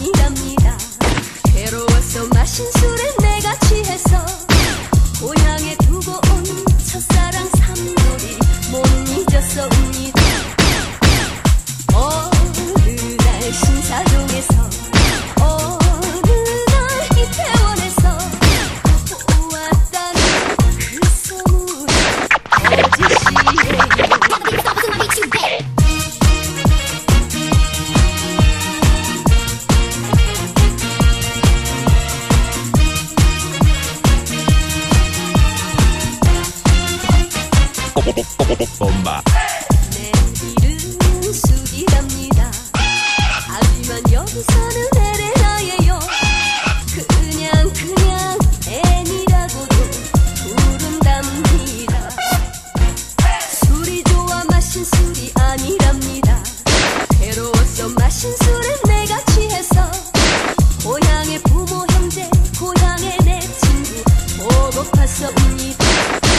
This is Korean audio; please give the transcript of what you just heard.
아니랍니다. 괴로워서 마신 술에 내가 취해서 고향 봄바 내일은 숙이랍니다 아비만 여기서는 해래나예요 그냥 그냥 애니라고도 부른답니다 술이 좋아 마신 술이 아니랍니다 괴로워서 마신 술은 내가 취해서 고향의 부모 형제 고향의 내 친구 보고파서 웁니다